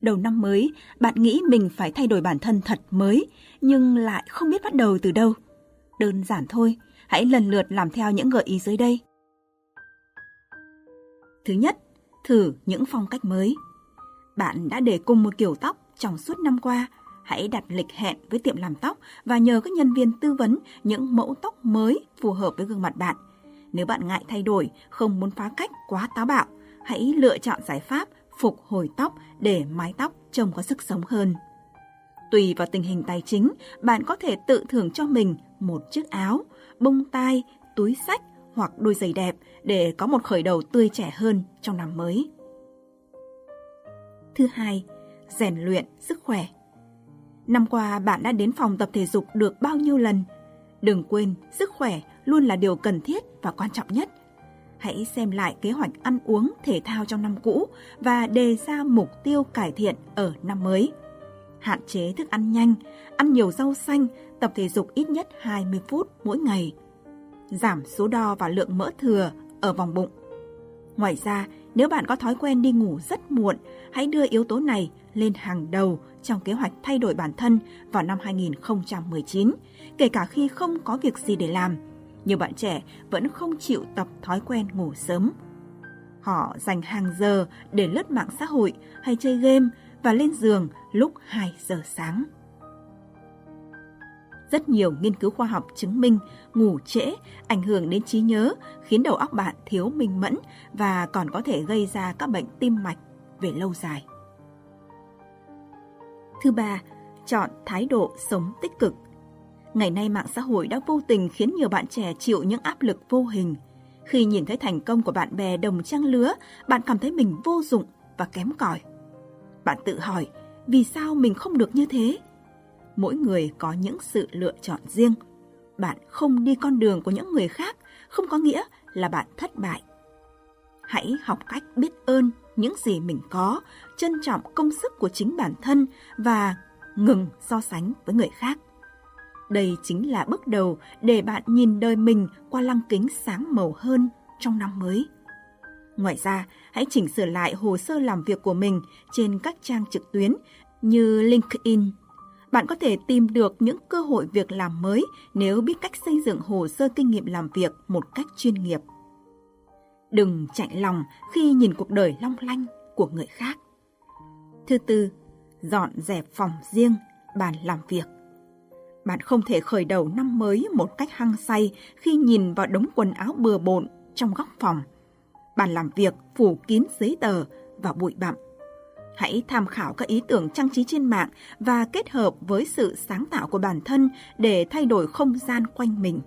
Đầu năm mới, bạn nghĩ mình phải thay đổi bản thân thật mới, nhưng lại không biết bắt đầu từ đâu. Đơn giản thôi, hãy lần lượt làm theo những gợi ý dưới đây. Thứ nhất, thử những phong cách mới. Bạn đã để cùng một kiểu tóc trong suốt năm qua, hãy đặt lịch hẹn với tiệm làm tóc và nhờ các nhân viên tư vấn những mẫu tóc mới phù hợp với gương mặt bạn. Nếu bạn ngại thay đổi, không muốn phá cách quá táo bạo, hãy lựa chọn giải pháp phục hồi tóc để mái tóc trông có sức sống hơn. Tùy vào tình hình tài chính, bạn có thể tự thưởng cho mình một chiếc áo, bông tai, túi sách hoặc đôi giày đẹp để có một khởi đầu tươi trẻ hơn trong năm mới. Thứ hai, rèn luyện sức khỏe. Năm qua bạn đã đến phòng tập thể dục được bao nhiêu lần? Đừng quên, sức khỏe luôn là điều cần thiết và quan trọng nhất. Hãy xem lại kế hoạch ăn uống thể thao trong năm cũ và đề ra mục tiêu cải thiện ở năm mới. Hạn chế thức ăn nhanh, ăn nhiều rau xanh, tập thể dục ít nhất 20 phút mỗi ngày. Giảm số đo và lượng mỡ thừa ở vòng bụng. Ngoài ra, nếu bạn có thói quen đi ngủ rất muộn, hãy đưa yếu tố này lên hàng đầu trong kế hoạch thay đổi bản thân vào năm 2019, kể cả khi không có việc gì để làm. Nhiều bạn trẻ vẫn không chịu tập thói quen ngủ sớm. Họ dành hàng giờ để lướt mạng xã hội hay chơi game và lên giường lúc 2 giờ sáng. Rất nhiều nghiên cứu khoa học chứng minh ngủ trễ ảnh hưởng đến trí nhớ, khiến đầu óc bạn thiếu minh mẫn và còn có thể gây ra các bệnh tim mạch về lâu dài. Thứ ba, chọn thái độ sống tích cực. Ngày nay mạng xã hội đã vô tình khiến nhiều bạn trẻ chịu những áp lực vô hình. Khi nhìn thấy thành công của bạn bè đồng trang lứa, bạn cảm thấy mình vô dụng và kém cỏi. Bạn tự hỏi, vì sao mình không được như thế? Mỗi người có những sự lựa chọn riêng. Bạn không đi con đường của những người khác không có nghĩa là bạn thất bại. Hãy học cách biết ơn những gì mình có, trân trọng công sức của chính bản thân và ngừng so sánh với người khác. Đây chính là bước đầu để bạn nhìn đời mình qua lăng kính sáng màu hơn trong năm mới. Ngoài ra, hãy chỉnh sửa lại hồ sơ làm việc của mình trên các trang trực tuyến như LinkedIn. Bạn có thể tìm được những cơ hội việc làm mới nếu biết cách xây dựng hồ sơ kinh nghiệm làm việc một cách chuyên nghiệp. Đừng chạy lòng khi nhìn cuộc đời long lanh của người khác. Thứ tư, dọn dẹp phòng riêng, bàn làm việc. Bạn không thể khởi đầu năm mới một cách hăng say khi nhìn vào đống quần áo bừa bộn trong góc phòng. Bàn làm việc, phủ kín giấy tờ và bụi bặm. Hãy tham khảo các ý tưởng trang trí trên mạng và kết hợp với sự sáng tạo của bản thân để thay đổi không gian quanh mình.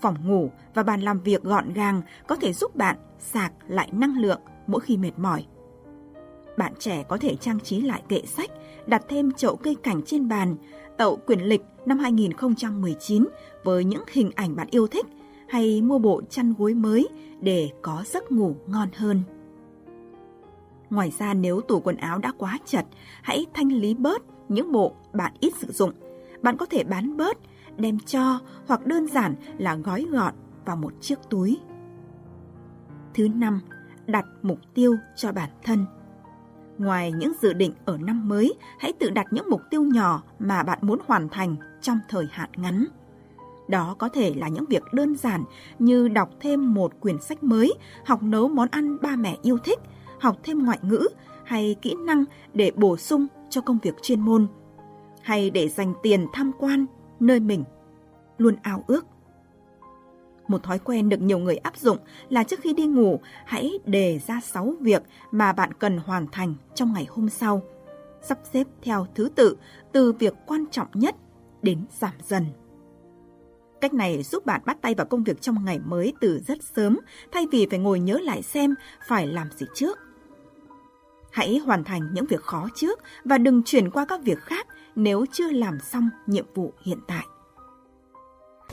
Phòng ngủ và bàn làm việc gọn gàng có thể giúp bạn sạc lại năng lượng mỗi khi mệt mỏi. Bạn trẻ có thể trang trí lại kệ sách, đặt thêm chậu cây cảnh trên bàn, tậu quyển lịch năm 2019 với những hình ảnh bạn yêu thích hay mua bộ chăn gối mới để có giấc ngủ ngon hơn. Ngoài ra nếu tủ quần áo đã quá chật, hãy thanh lý bớt những bộ bạn ít sử dụng. Bạn có thể bán bớt, đem cho hoặc đơn giản là gói gọn vào một chiếc túi. Thứ năm, đặt mục tiêu cho bản thân. Ngoài những dự định ở năm mới, hãy tự đặt những mục tiêu nhỏ mà bạn muốn hoàn thành trong thời hạn ngắn. Đó có thể là những việc đơn giản như đọc thêm một quyển sách mới, học nấu món ăn ba mẹ yêu thích, học thêm ngoại ngữ hay kỹ năng để bổ sung cho công việc chuyên môn, hay để dành tiền tham quan nơi mình luôn ao ước. Một thói quen được nhiều người áp dụng là trước khi đi ngủ, hãy đề ra 6 việc mà bạn cần hoàn thành trong ngày hôm sau. Sắp xếp theo thứ tự từ việc quan trọng nhất đến giảm dần. Cách này giúp bạn bắt tay vào công việc trong ngày mới từ rất sớm, thay vì phải ngồi nhớ lại xem phải làm gì trước. Hãy hoàn thành những việc khó trước và đừng chuyển qua các việc khác nếu chưa làm xong nhiệm vụ hiện tại.